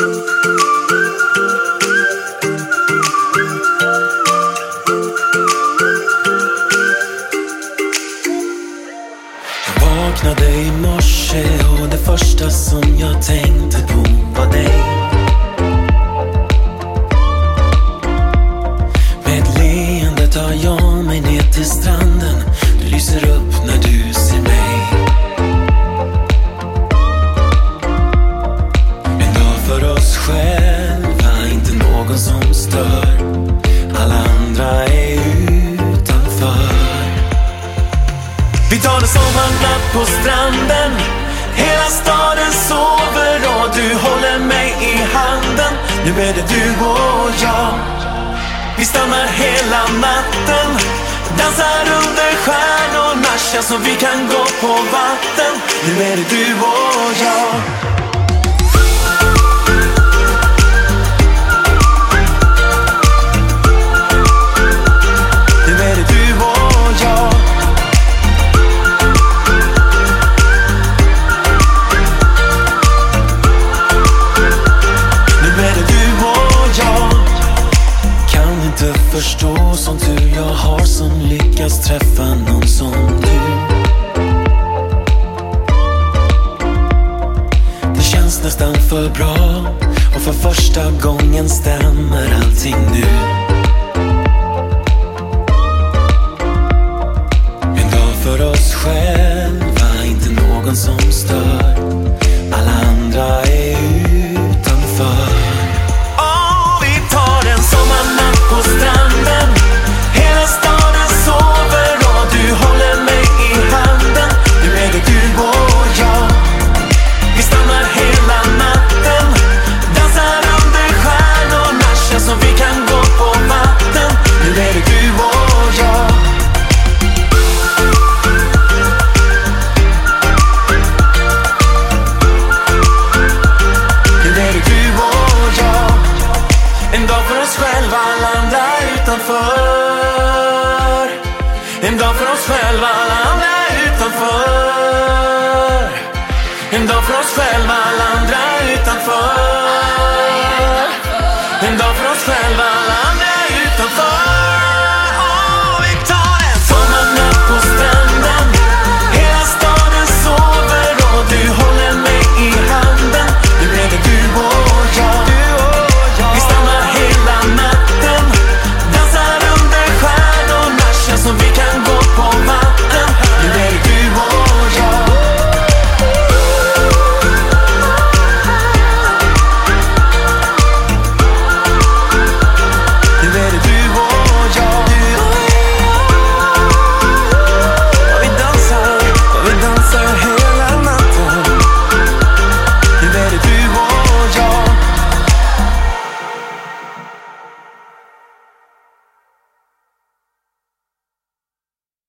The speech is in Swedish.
Jag vaknade i morse och det första som jag tänkte på var dig. Med ett leende tar jag Vi tar en sommarnatt på stranden. Hela staden sover och du håller mig i handen. Nu är det du och jag. Vi stannar hela natten. Dansar under stjärnorna Känns som vi kan gå på vatten. Nu är det du och jag. Förstå som tur jag har som lyckas träffa någon som du. Det känns nästan för bra och för första gången stämmer allting nu. En dag för oss själva, inte någon som stör. utanför. En dag för oss själva, alla andra utanför. En dag för oss själva, alla andra utanför.